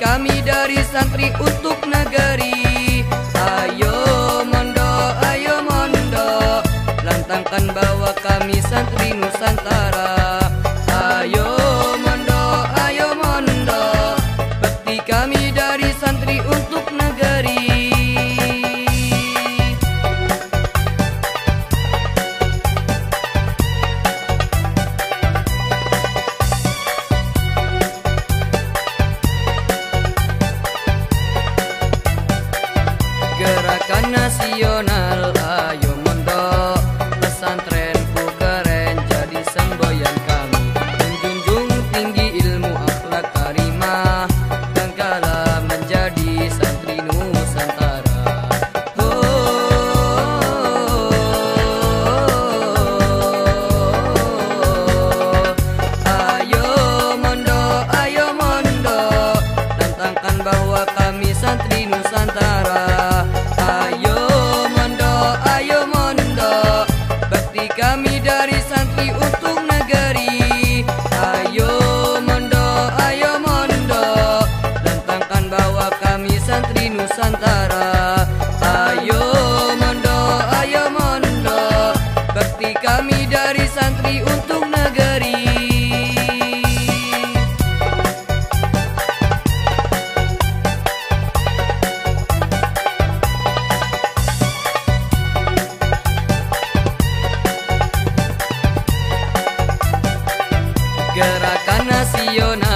kami dari santri untuk nacional millonarios.